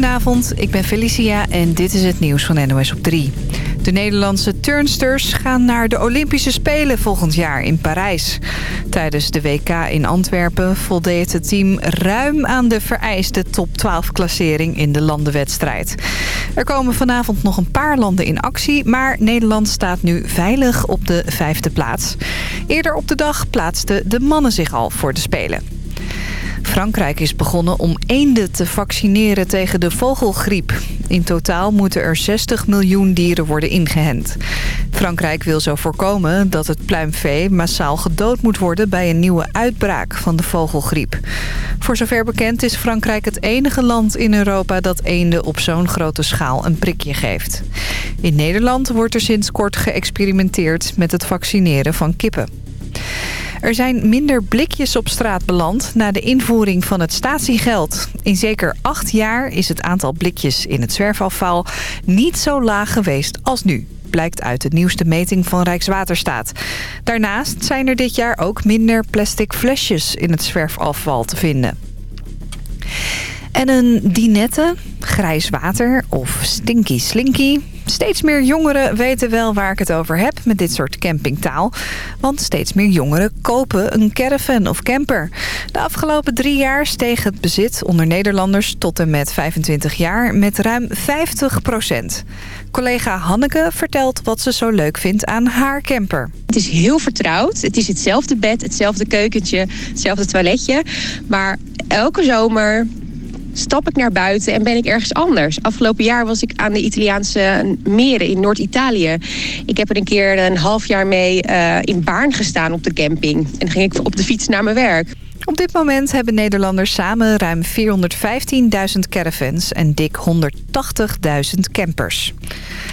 Goedenavond, ik ben Felicia en dit is het nieuws van NOS op 3. De Nederlandse turnsters gaan naar de Olympische Spelen volgend jaar in Parijs. Tijdens de WK in Antwerpen voldeed het team ruim aan de vereiste top 12-klassering in de landenwedstrijd. Er komen vanavond nog een paar landen in actie, maar Nederland staat nu veilig op de vijfde plaats. Eerder op de dag plaatsten de mannen zich al voor de Spelen. Frankrijk is begonnen om eenden te vaccineren tegen de vogelgriep. In totaal moeten er 60 miljoen dieren worden ingehend. Frankrijk wil zo voorkomen dat het pluimvee massaal gedood moet worden... bij een nieuwe uitbraak van de vogelgriep. Voor zover bekend is Frankrijk het enige land in Europa... dat eenden op zo'n grote schaal een prikje geeft. In Nederland wordt er sinds kort geëxperimenteerd met het vaccineren van kippen. Er zijn minder blikjes op straat beland na de invoering van het statiegeld. In zeker acht jaar is het aantal blikjes in het zwerfafval niet zo laag geweest als nu blijkt uit de nieuwste meting van Rijkswaterstaat. Daarnaast zijn er dit jaar ook minder plastic flesjes in het zwerfafval te vinden. En een dinette, grijs water of stinky slinky. Steeds meer jongeren weten wel waar ik het over heb met dit soort campingtaal. Want steeds meer jongeren kopen een caravan of camper. De afgelopen drie jaar steeg het bezit onder Nederlanders tot en met 25 jaar met ruim 50 procent. Collega Hanneke vertelt wat ze zo leuk vindt aan haar camper. Het is heel vertrouwd. Het is hetzelfde bed, hetzelfde keukentje, hetzelfde toiletje. Maar elke zomer stap ik naar buiten en ben ik ergens anders. Afgelopen jaar was ik aan de Italiaanse meren in Noord-Italië. Ik heb er een keer een half jaar mee uh, in Baarn gestaan op de camping. En dan ging ik op de fiets naar mijn werk. Op dit moment hebben Nederlanders samen ruim 415.000 caravans en dik 180.000 campers.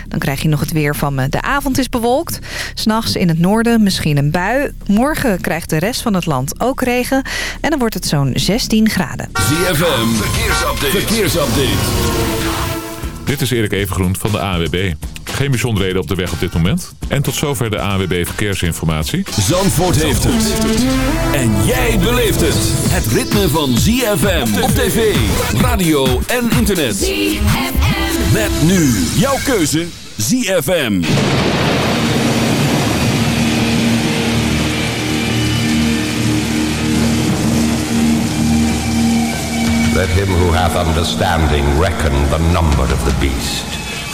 Dan krijg je nog het weer van me. De avond is bewolkt. S'nachts in het noorden misschien een bui. Morgen krijgt de rest van het land ook regen. En dan wordt het zo'n 16 graden. ZFM, verkeersupdate. verkeersupdate. Dit is Erik Evengroen van de AWB. Geen bijzonderheden op de weg op dit moment. En tot zover de AWB Verkeersinformatie. Zandvoort heeft het. En jij beleeft het. Het ritme van ZFM op tv, radio en internet. ZFM. Met nu jouw keuze ZFM. Let him who hath understanding reckon the number of the beast,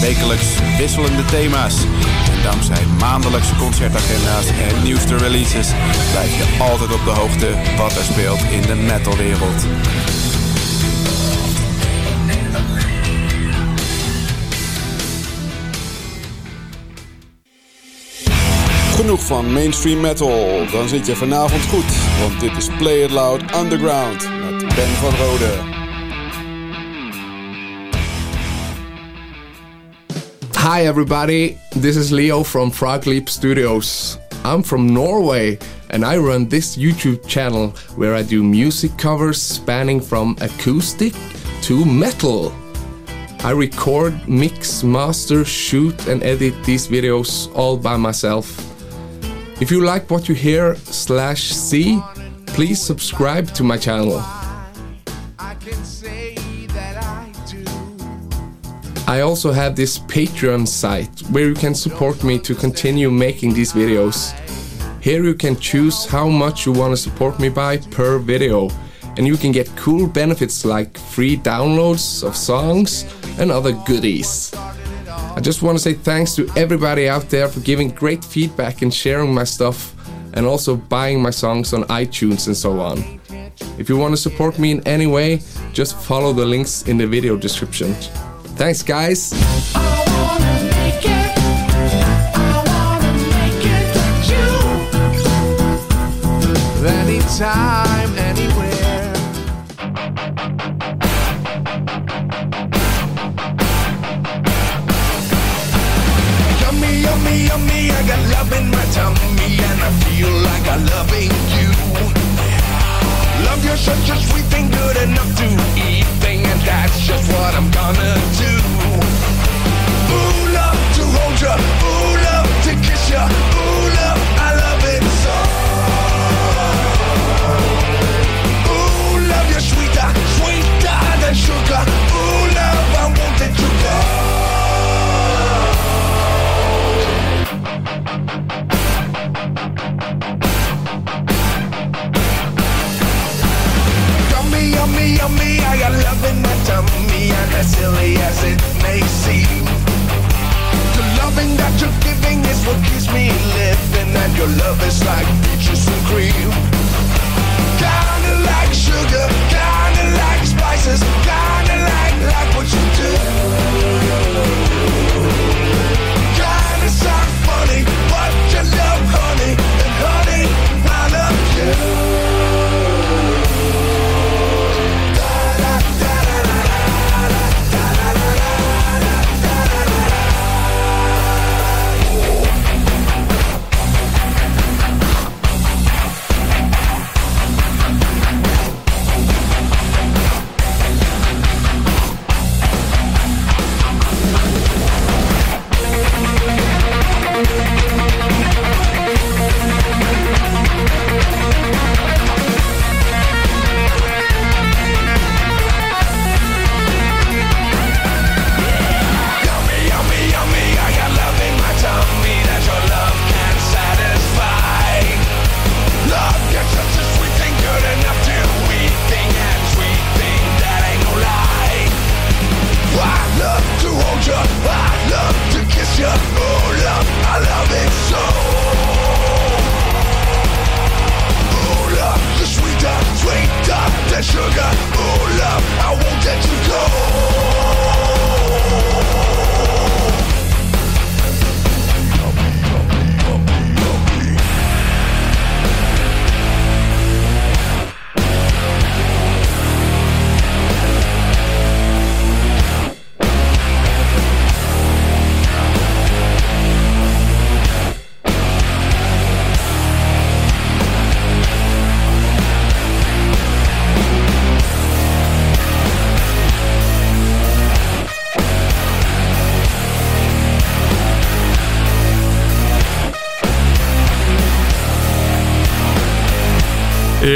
Wekelijks wisselende thema's. En dankzij maandelijkse concertagenda's en nieuwste releases blijf je altijd op de hoogte wat er speelt in de metalwereld. Genoeg van mainstream metal. Dan zit je vanavond goed. Want dit is Play It Loud Underground met Ben van Rode. Hi everybody, this is Leo from Frog Leap Studios. I'm from Norway and I run this YouTube channel where I do music covers spanning from acoustic to metal. I record, mix, master, shoot and edit these videos all by myself. If you like what you hear slash see, please subscribe to my channel. I also have this Patreon site where you can support me to continue making these videos. Here you can choose how much you want to support me by per video, and you can get cool benefits like free downloads of songs and other goodies. I just want to say thanks to everybody out there for giving great feedback and sharing my stuff and also buying my songs on iTunes and so on. If you want to support me in any way, just follow the links in the video description. Thanks, guys. Anytime, anywhere. Yummy, yummy, yummy. I got love in my tummy, and I feel like I'm loving you. Love, you're such a sweet thing, good enough to eat that's just what I'm gonna do. Ooh, love to hold ya, ooh, love to kiss ya, ooh, love,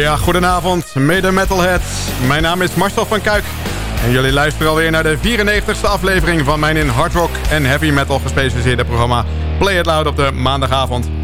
Ja, goedenavond, mede metalheads. Mijn naam is Marcel van Kuik. En jullie luisteren alweer naar de 94ste aflevering van mijn in hard rock en heavy metal gespecialiseerde programma Play It Loud op de maandagavond.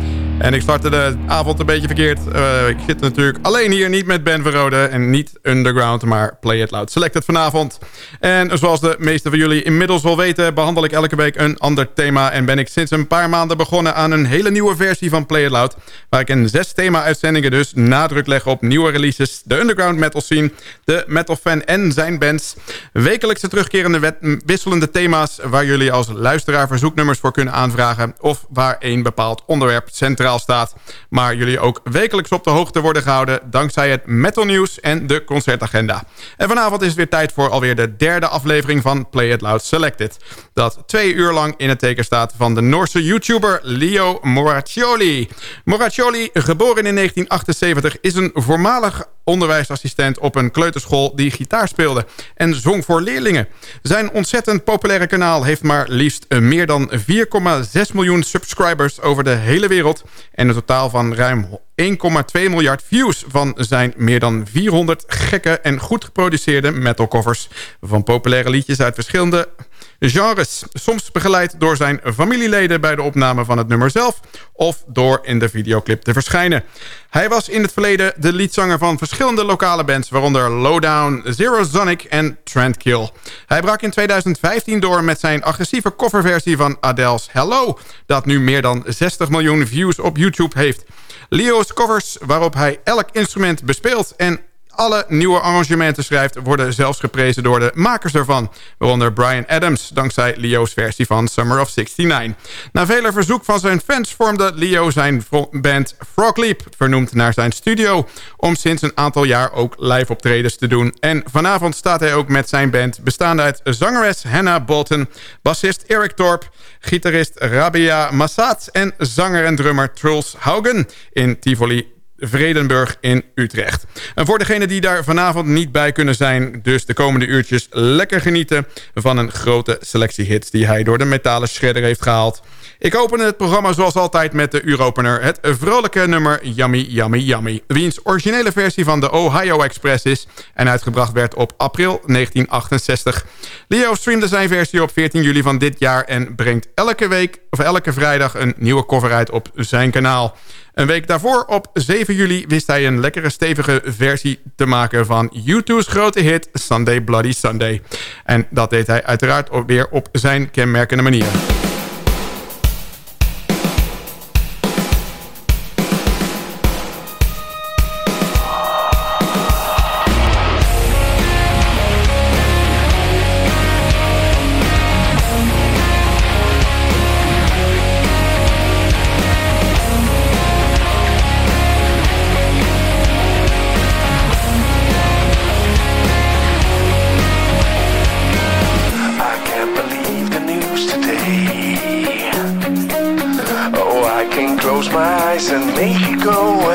En ik startte de avond een beetje verkeerd. Eh, ik zit natuurlijk alleen hier, niet met Ben Verrode en niet underground, maar Play It Loud Selected vanavond. En zoals de meeste van jullie inmiddels wel weten, behandel ik elke week een ander thema. En ben ik sinds een paar maanden begonnen aan een hele nieuwe versie van Play It Loud. Waar ik in zes thema-uitzendingen dus nadruk leg op nieuwe releases, de underground metal scene, de metal fan en zijn bands. Wekelijkse terugkerende wisselende thema's waar jullie als luisteraar verzoeknummers voor kunnen aanvragen. Of waar een bepaald onderwerp centraal staat. Maar jullie ook wekelijks op de hoogte worden gehouden dankzij het metal nieuws en de concertagenda. En vanavond is het weer tijd voor alweer de derde aflevering van Play It Loud Selected. Dat twee uur lang in het teken staat van de Noorse YouTuber Leo Moraccioli. Moraccioli, geboren in 1978, is een voormalig onderwijsassistent op een kleuterschool die gitaar speelde en zong voor leerlingen. Zijn ontzettend populaire kanaal heeft maar liefst eh, meer dan 4,6 miljoen subscribers over de hele wereld en een totaal van ruim 1,2 miljard views van zijn meer dan 400 gekke en goed geproduceerde metalcovers van populaire liedjes uit verschillende genres. Soms begeleid door zijn familieleden bij de opname van het nummer zelf... of door in de videoclip te verschijnen. Hij was in het verleden de liedzanger van verschillende lokale bands... waaronder Lowdown, Zero Sonic en Trendkill. Hij brak in 2015 door met zijn agressieve coverversie van Adele's Hello... dat nu meer dan 60 miljoen views op YouTube heeft. Leo's covers, waarop hij elk instrument bespeelt... en alle nieuwe arrangementen schrijft... worden zelfs geprezen door de makers ervan. Waaronder Brian Adams, dankzij Leo's versie van Summer of 69. Na vele verzoek van zijn fans vormde Leo zijn band Frog Leap... vernoemd naar zijn studio... om sinds een aantal jaar ook live optredens te doen. En vanavond staat hij ook met zijn band... bestaande uit zangeres Hannah Bolton... bassist Eric Torp, gitarist Rabia Massad... en zanger en drummer Truls Haugen in Tivoli Vredenburg in Utrecht. En voor degenen die daar vanavond niet bij kunnen zijn... dus de komende uurtjes lekker genieten... van een grote selectie hits die hij door de metalen shredder heeft gehaald. Ik open het programma zoals altijd met de uuropener. Het vrolijke nummer Yummy Yummy Yummy. Wiens originele versie van de Ohio Express is... en uitgebracht werd op april 1968. Leo streamde zijn versie op 14 juli van dit jaar... en brengt elke week of elke vrijdag een nieuwe cover uit op zijn kanaal. Een week daarvoor, op 7 juli, wist hij een lekkere stevige versie te maken van U2's grote hit Sunday Bloody Sunday. En dat deed hij uiteraard weer op zijn kenmerkende manier. Eyes and make it go away.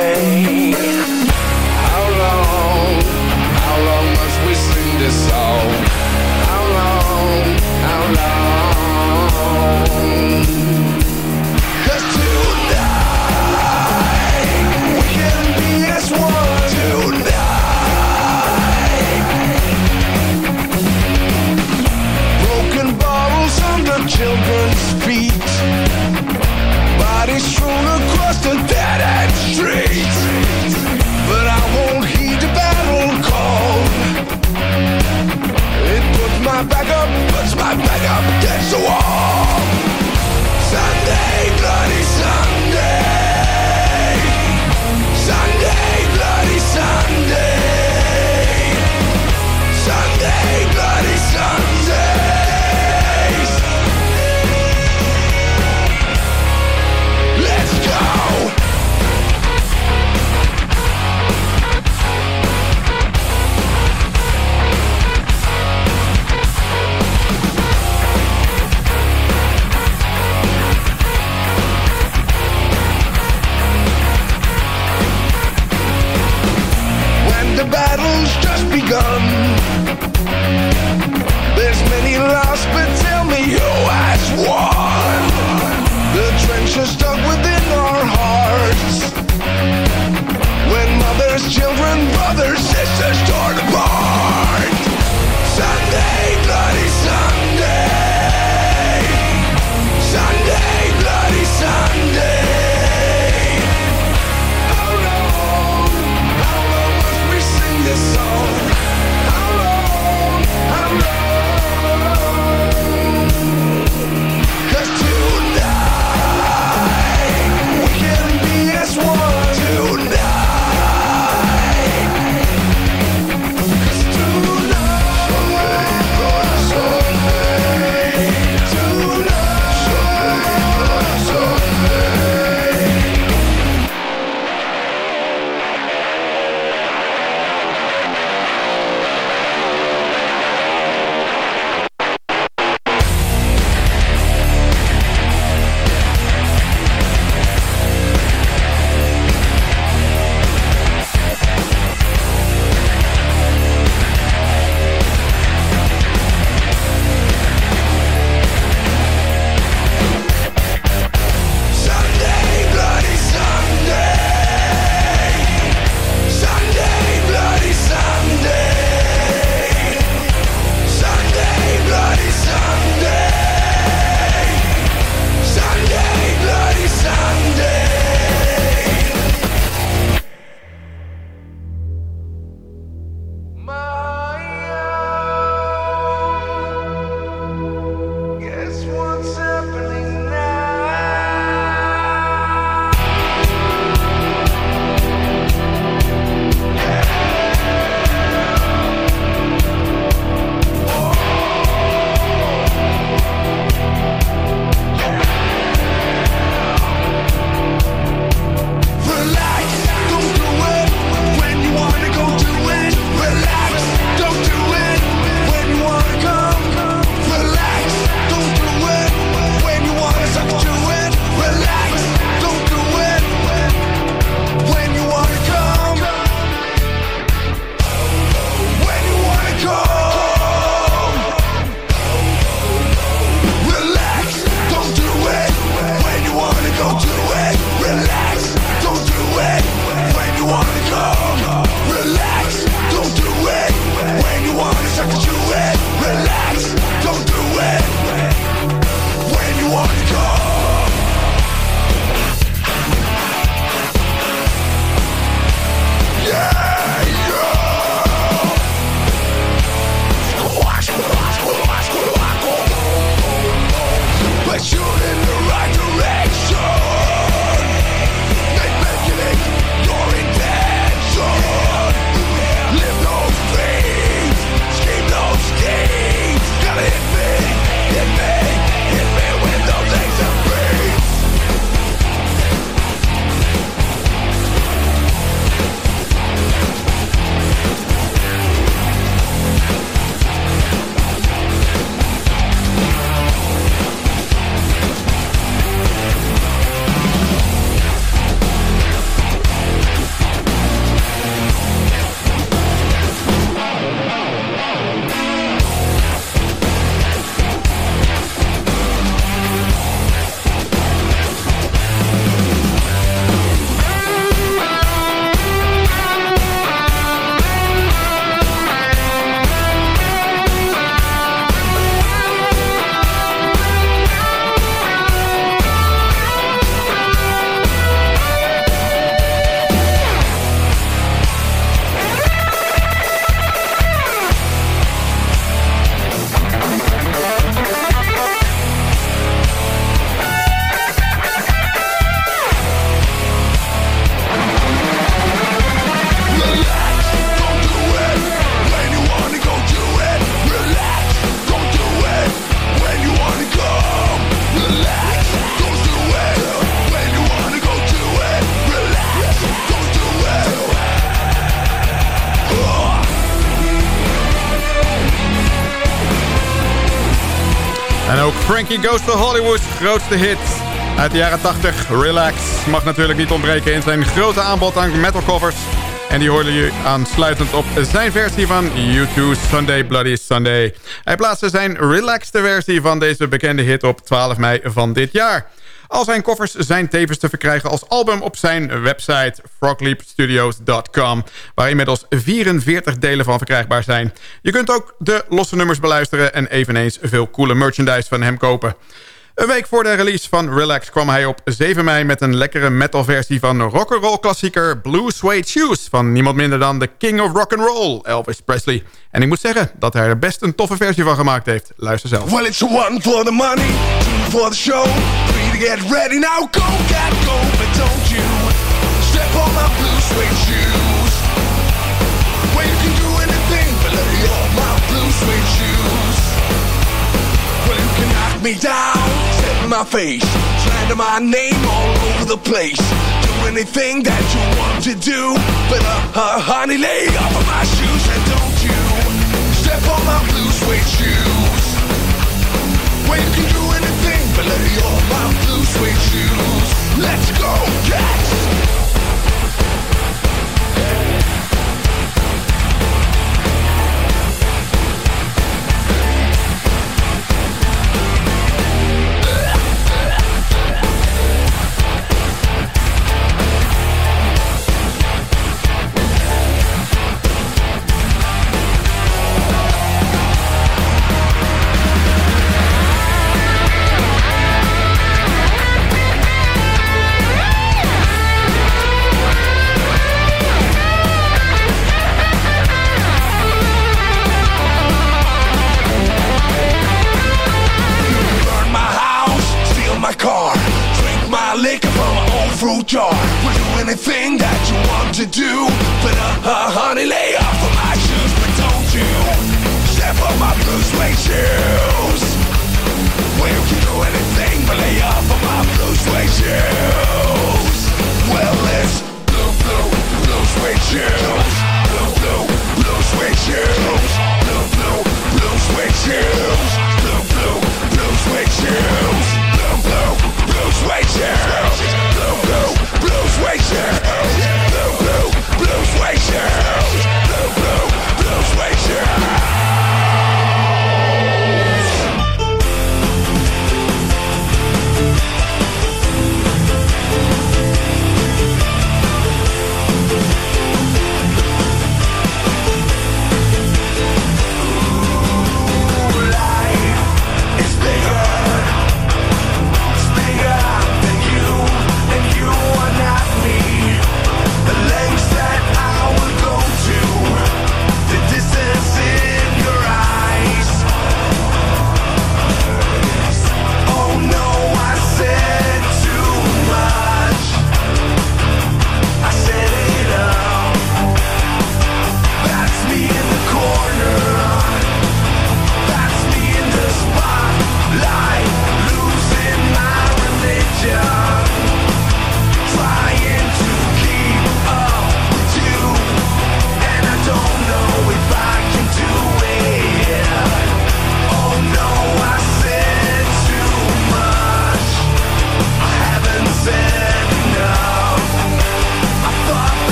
Frankie Goes to Hollywood's grootste hit uit de jaren 80, Relax, mag natuurlijk niet ontbreken in zijn grote aanbod aan metalcovers. En die hoorden je aansluitend op zijn versie van U2 Sunday Bloody Sunday. Hij plaatste zijn relaxte versie van deze bekende hit op 12 mei van dit jaar. Al zijn koffers zijn tevens te verkrijgen als album op zijn website frogleapstudios.com... waar inmiddels 44 delen van verkrijgbaar zijn. Je kunt ook de losse nummers beluisteren en eveneens veel coole merchandise van hem kopen. Een week voor de release van Relax kwam hij op 7 mei... met een lekkere metalversie van rock'n'roll klassieker Blue Suede Shoes... van niemand minder dan de King of Rock'n'Roll, Elvis Presley. En ik moet zeggen dat hij er best een toffe versie van gemaakt heeft. Luister zelf. Well, it's one for the money, for the show. Get ready now. Go, cat, go, but don't you step on my blue suede shoes. Well, you can do anything but let me on my blue suede shoes. Well, you can knock me down, step in my face, slander my name all over the place. Do anything that you want to do, but uh, uh, honey, lay off of my shoes and don't you step on my blue suede shoes.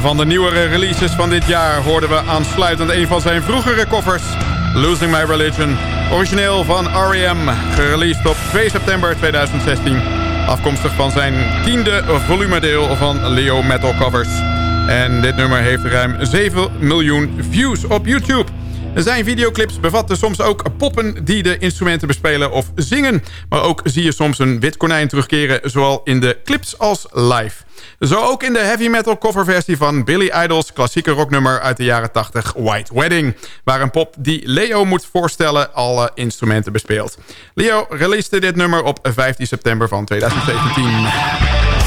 Van de nieuwere releases van dit jaar hoorden we aansluitend een van zijn vroegere covers... Losing My Religion, origineel van R.E.M., gereleased op 2 september 2016. Afkomstig van zijn tiende volumedeel van Leo Metal Covers. En dit nummer heeft ruim 7 miljoen views op YouTube. Zijn videoclips bevatten soms ook poppen die de instrumenten bespelen of zingen. Maar ook zie je soms een wit konijn terugkeren, zowel in de clips als live. Zo ook in de heavy metal coverversie van Billy Idol's klassieke rocknummer uit de jaren 80, White Wedding. Waar een pop die Leo moet voorstellen alle instrumenten bespeelt. Leo releaste dit nummer op 15 september van 2017.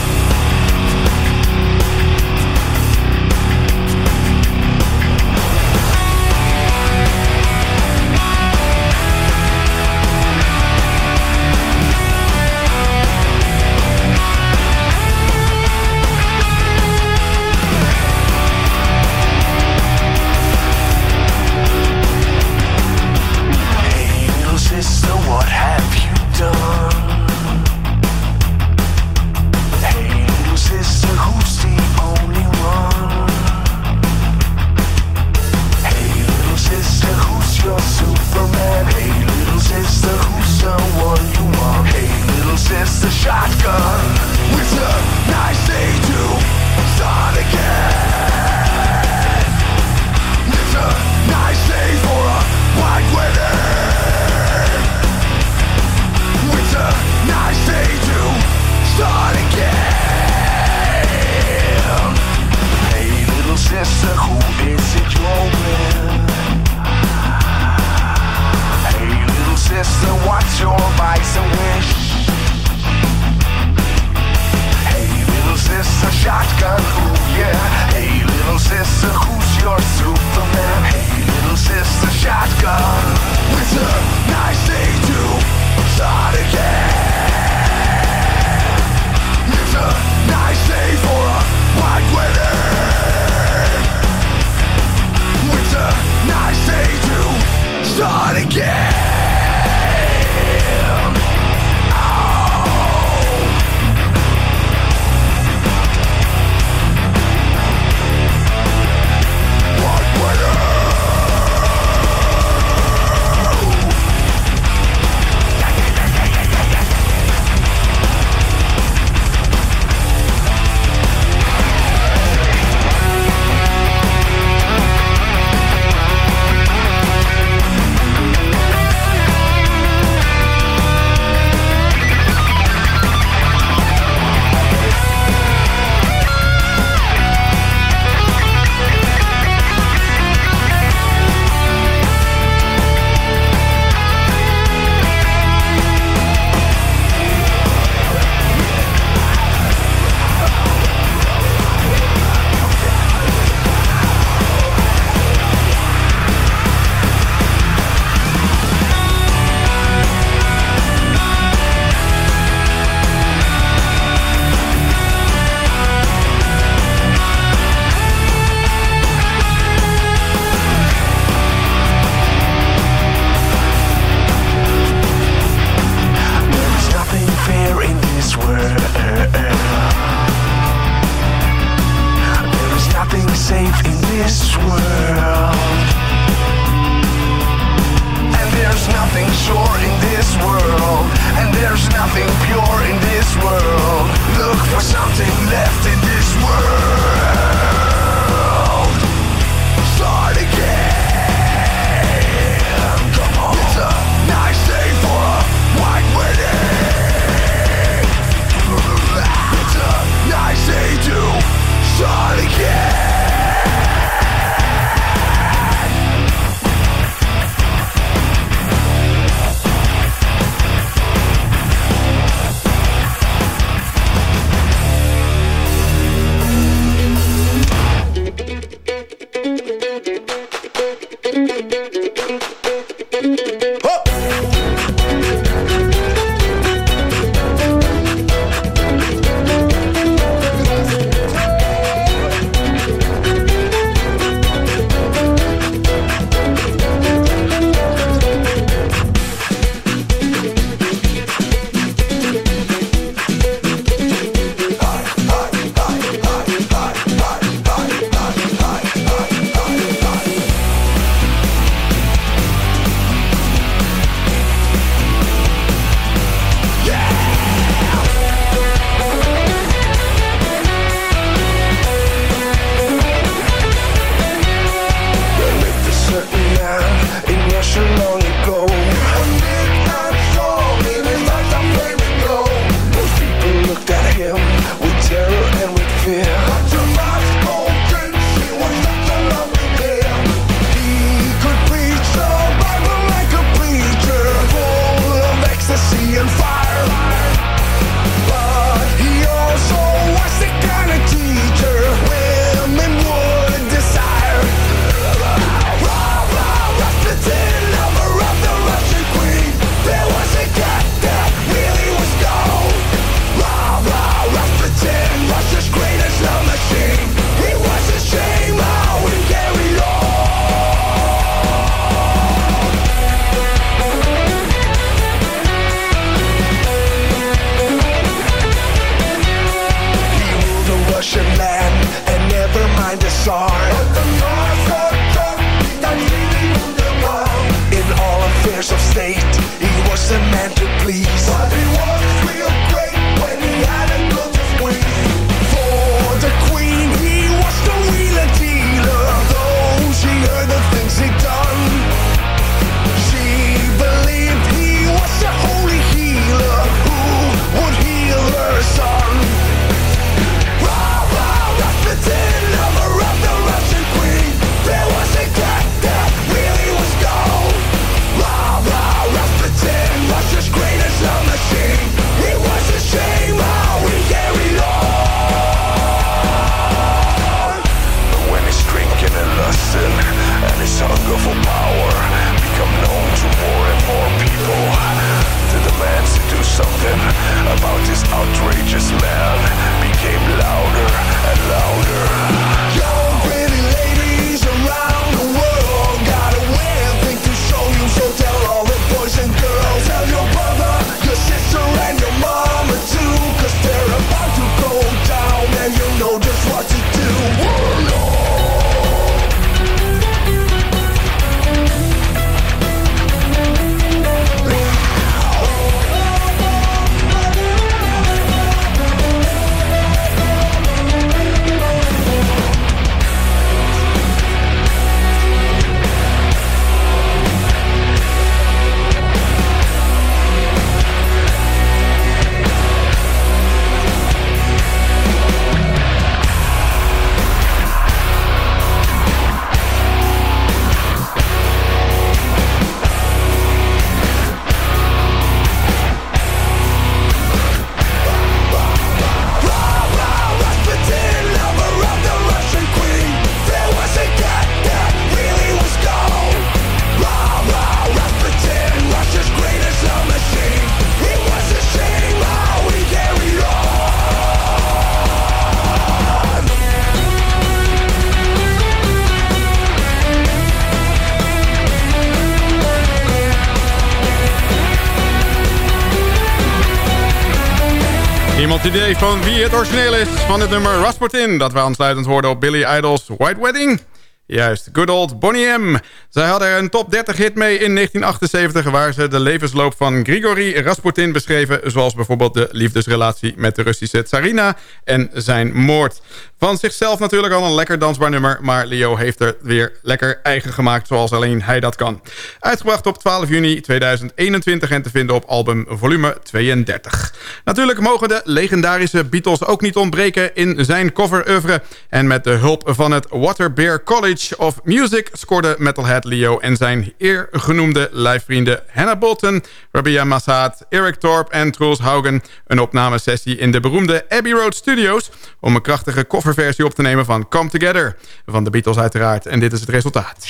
Van wie het origineel is van het nummer Rasputin... dat we aansluitend hoorden op Billy Idol's White Wedding? Juist, good old Bonnie M. Zij hadden er een top 30 hit mee in 1978... waar ze de levensloop van Grigori Rasputin beschreven... zoals bijvoorbeeld de liefdesrelatie met de Russische Tsarina... en zijn moord. Van zichzelf natuurlijk al een lekker dansbaar nummer... maar Leo heeft er weer lekker eigen gemaakt zoals alleen hij dat kan. Uitgebracht op 12 juni 2021 en te vinden op album volume 32. Natuurlijk mogen de legendarische Beatles ook niet ontbreken in zijn cover-oeuvre. En met de hulp van het Waterbear College of Music... scoorde Metalhead Leo en zijn eergenoemde lijfvrienden Hannah Bolton... Rabia Massaad, Eric Thorpe en Truls Haugen... een opnamesessie in de beroemde Abbey Road Studios... om een krachtige coverversie op te nemen van Come Together. Van de Beatles uiteraard. En dit is het resultaat.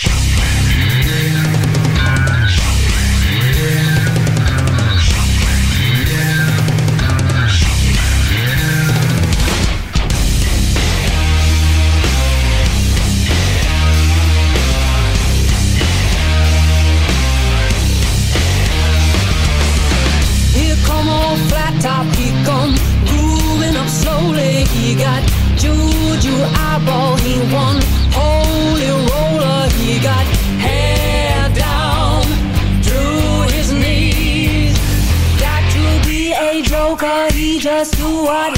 just what? I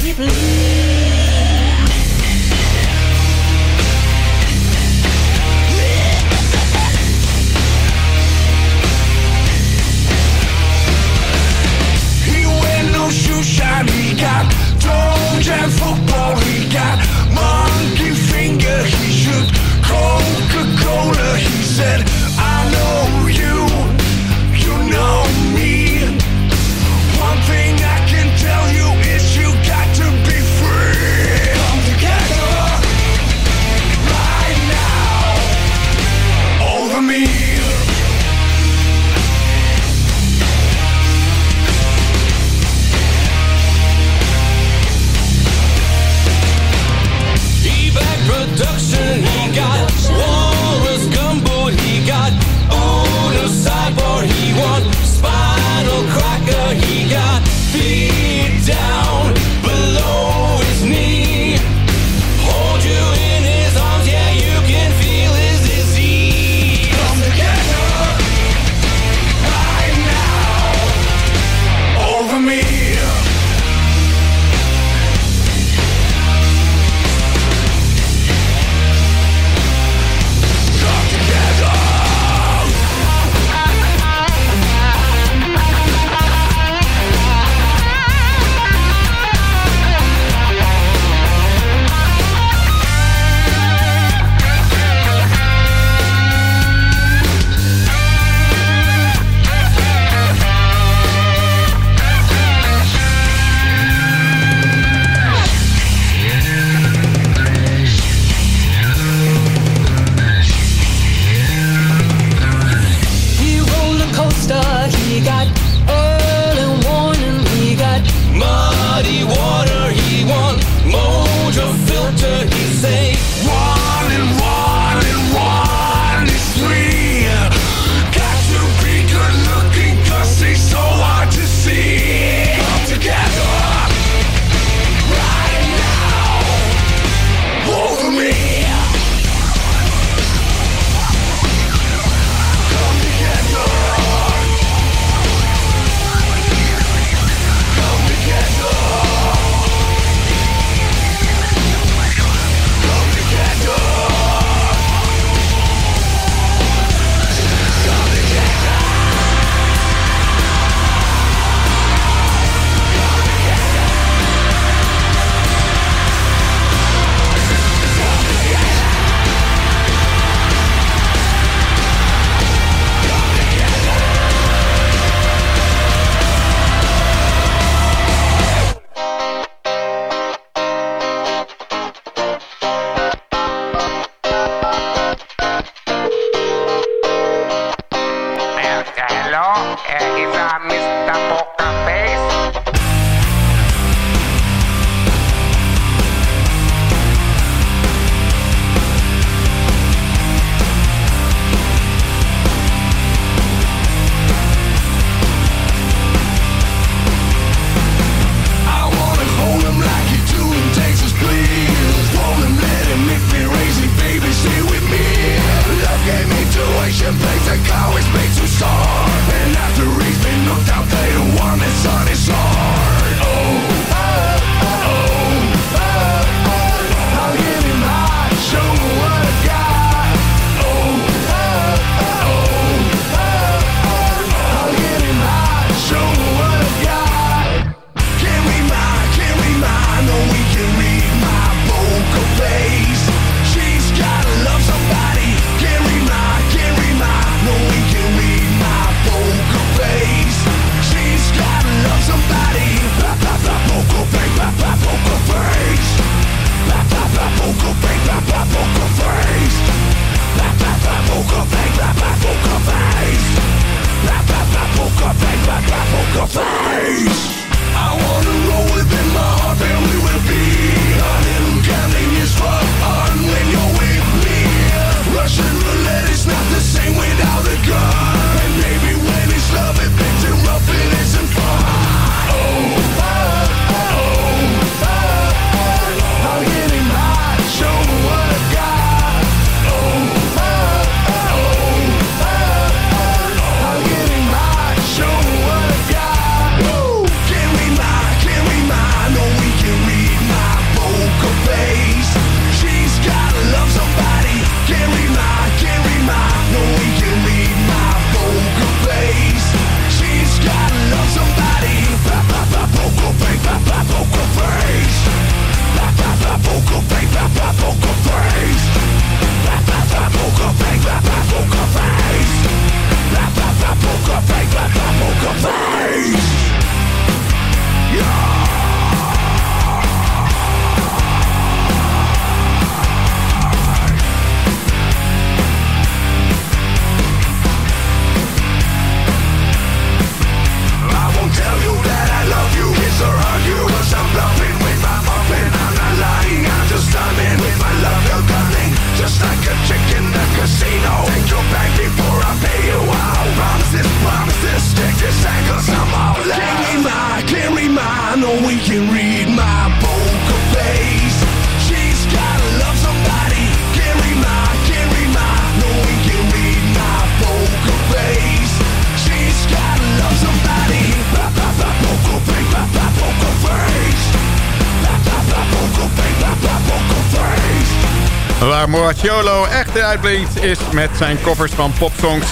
Moracciolo echt uitblinkt is met zijn covers van popsongs.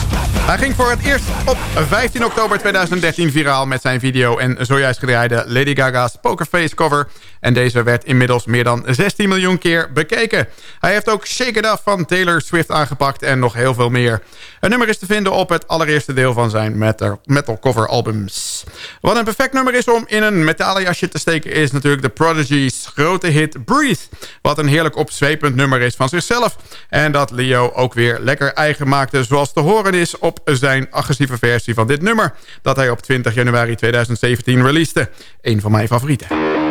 Hij ging voor het eerst op 15 oktober 2013 viraal met zijn video en zojuist gedraaide Lady Gaga's Pokerface cover. En deze werd inmiddels meer dan 16 miljoen keer bekeken. Hij heeft ook Shake It Up van Taylor Swift aangepakt en nog heel veel meer. Het nummer is te vinden op het allereerste deel van zijn metal, metal cover albums. Wat een perfect nummer is om in een metalen jasje te steken is natuurlijk de Prodigy's grote hit Breathe. Wat een heerlijk opzwepend nummer is van zichzelf. En dat Leo ook weer lekker eigen maakte zoals te horen is op zijn agressieve versie van dit nummer. Dat hij op 20 januari 2017 releaste. Een van mijn favorieten.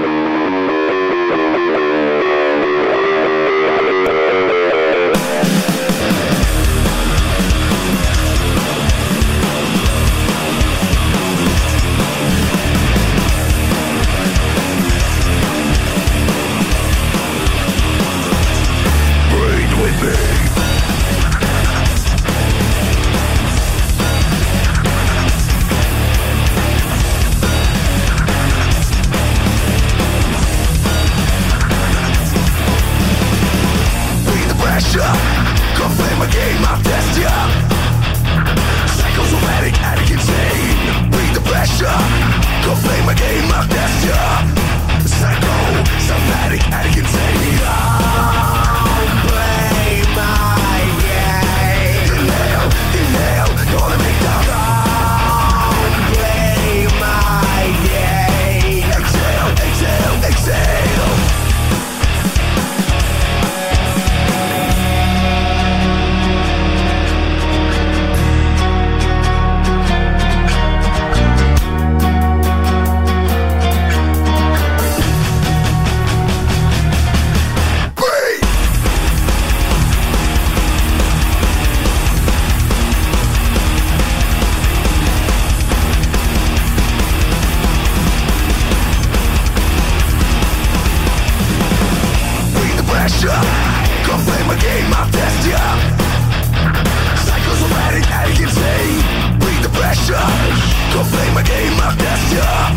Play my game of death, yeah.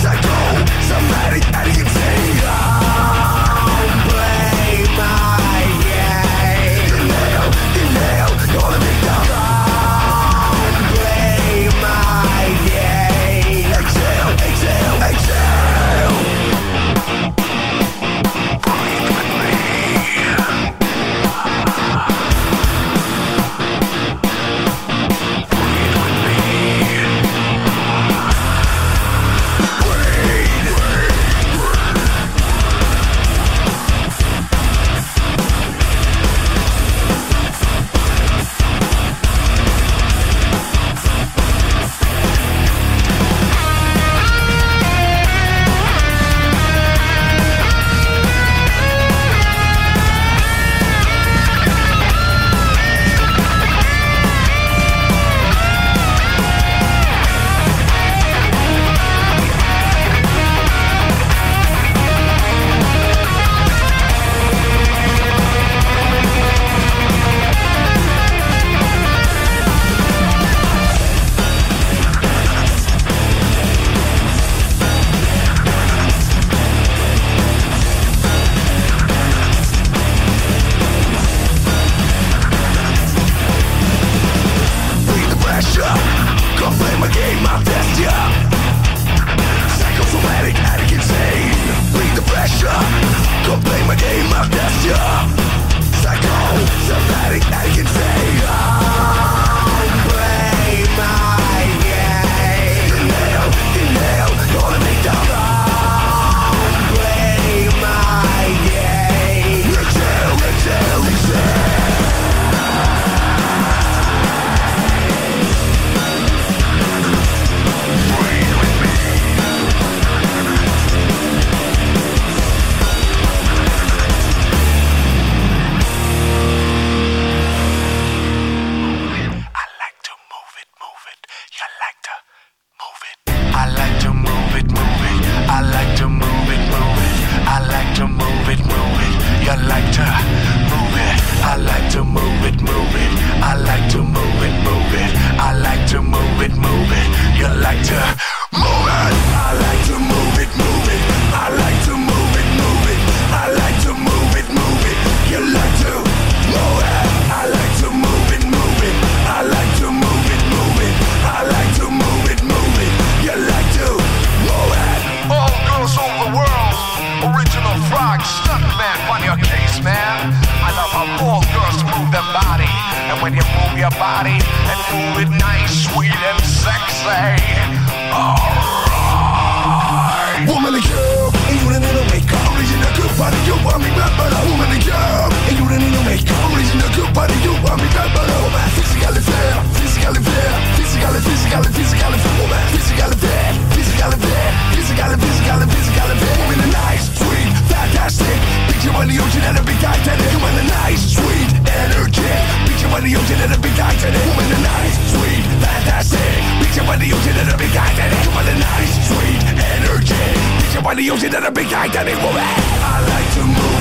Psycho, somatic, attitude Everybody using that big gigantic woman I like to move.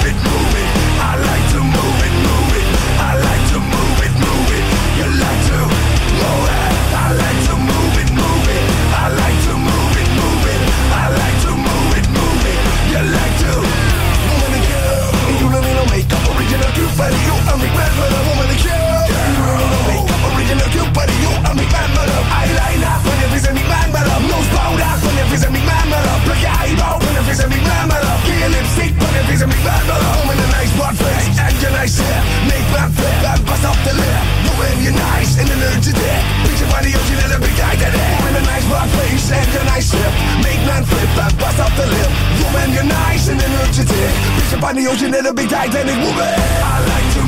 Lipstick. When if it's a big man, but woman a nice broad face and your nice hair. Make man fair, and bust off the lip. Woman you're nice and energetic. Picture by the ocean and a big eye that Woman a nice broad face and your nice hip. Make man flip and bust off the lip. Woman you're nice and energetic. Picture by the ocean and a big Titanic woman. I like to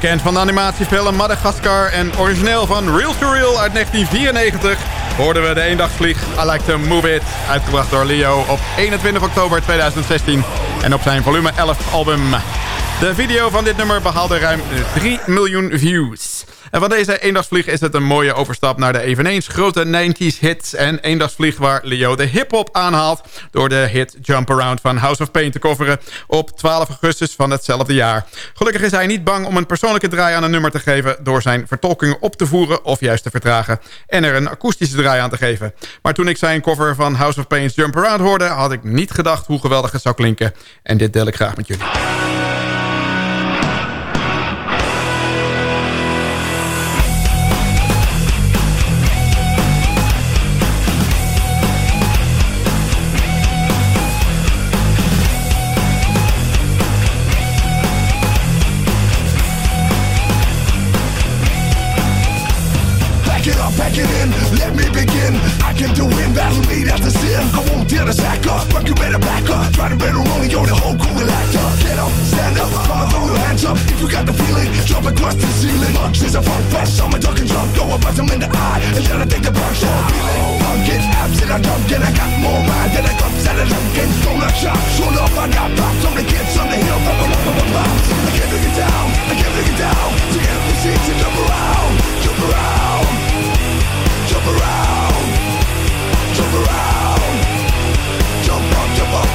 Bekend van de animatiefilm Madagascar en origineel van Real to Real uit 1994... hoorden we de eendagsvlieg I Like To Move It... uitgebracht door Leo op 21 oktober 2016 en op zijn volume 11 album. De video van dit nummer behaalde ruim 3 miljoen views. En van deze eendagsvlieg is het een mooie overstap naar de eveneens grote 90s hits... en eendagsvlieg waar Leo de hip-hop aanhaalt... door de hit Jump Around van House of Pain te coveren... op 12 augustus van hetzelfde jaar. Gelukkig is hij niet bang om een persoonlijke draai aan een nummer te geven... door zijn vertolking op te voeren of juist te vertragen... en er een akoestische draai aan te geven. Maar toen ik zijn cover van House of Pain's Jump Around hoorde... had ik niet gedacht hoe geweldig het zou klinken. En dit deel ik graag met jullie. Try to better only you're the whole crew will act up. Get up, stand up, come on, throw your hands up. If you got the feeling, jump across the ceiling. Bugs is a funk fest, I'm a duck and jump. Go up, bust them in the eye, and then I take the punch shot. Feeling, punk abs in a dump, and I got more mind than I got set of pumpkin. Donut shop, show up, I got props on the kids on the hill, pop up, pop up, pops. I can't look it down, I can't look it down. So get up the seats and jump around, jump around. Jump around,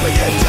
Probably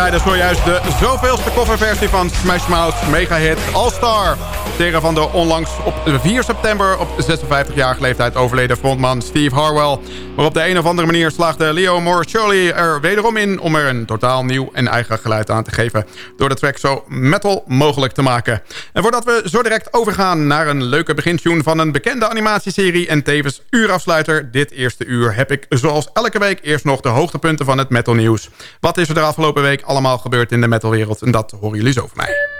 draaide zojuist de zoveelste coverversie van Smash Mouth mega hit All Star. Tegen van de onlangs op 4 september op 56-jarige leeftijd overleden frontman Steve Harwell. Maar op de een of andere manier slaagde Leo Morcioli er wederom in om er een totaal nieuw en eigen geluid aan te geven. Door de track zo metal mogelijk te maken. En voordat we zo direct overgaan naar een leuke begintune van een bekende animatieserie en tevens uurafsluiter dit eerste uur heb ik zoals elke week eerst nog de hoogtepunten van het metal nieuws. Wat is er de afgelopen week allemaal gebeurd in de metalwereld en dat horen jullie zo van mij.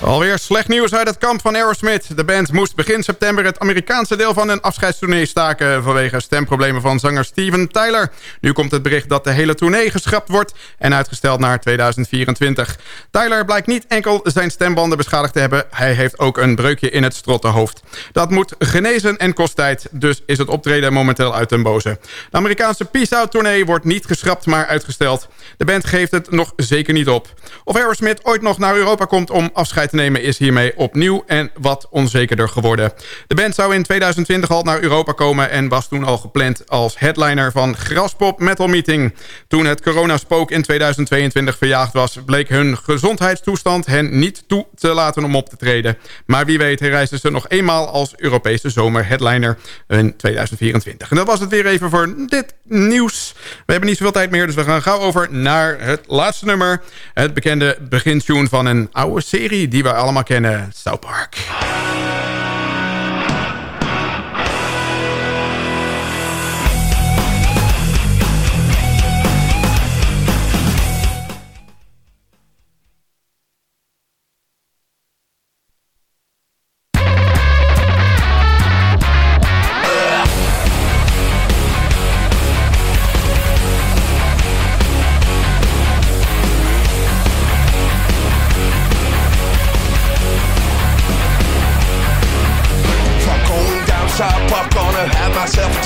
Alweer slecht nieuws uit het kamp van Aerosmith. De band moest begin september het Amerikaanse deel van een afscheidstournee staken... vanwege stemproblemen van zanger Steven Tyler. Nu komt het bericht dat de hele tournee geschrapt wordt... en uitgesteld naar 2024. Tyler blijkt niet enkel zijn stembanden beschadigd te hebben... hij heeft ook een breukje in het strottenhoofd. Dat moet genezen en kost tijd, dus is het optreden momenteel uit den boze. De Amerikaanse Peace Out tournee wordt niet geschrapt, maar uitgesteld. De band geeft het nog zeker niet op. Of Aerosmith ooit nog naar Europa komt om afscheid nemen... is hiermee opnieuw en wat onzekerder geworden. De band zou in 2020 al naar Europa komen... en was toen al gepland als headliner van Graspop Metal Meeting. Toen het coronaspook in 2022 verjaagd was... bleek hun gezondheidstoestand hen niet toe te laten om op te treden. Maar wie weet reisden ze nog eenmaal als Europese zomerheadliner in 2024. En dat was het weer even voor dit nieuws. We hebben niet zoveel tijd meer, dus we gaan gauw over naar het laatste nummer. Het bekende begintune van een oude serie die we allemaal kennen, South Park.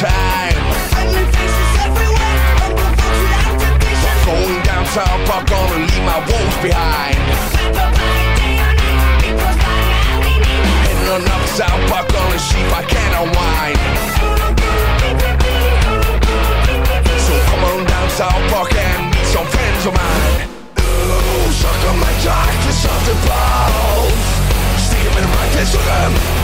Myself a time. Going down South Park, gonna leave my woes behind. Heading on up South Park, gonna see if I can't unwind. So come on down South Park and meet some friends of mine. Ooh, suck on my jock to something balls. Stick 'em in my face, suck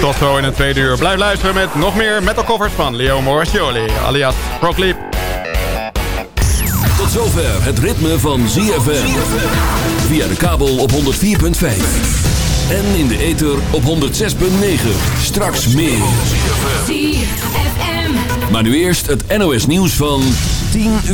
Tot zo in het tweede uur. Blijf luisteren met nog meer metalcovers van Leo Morascioli, alias Procleep. Tot zover het ritme van ZFM. Via de kabel op 104.5. En in de ether op 106.9. Straks meer. Maar nu eerst het NOS nieuws van 10 uur.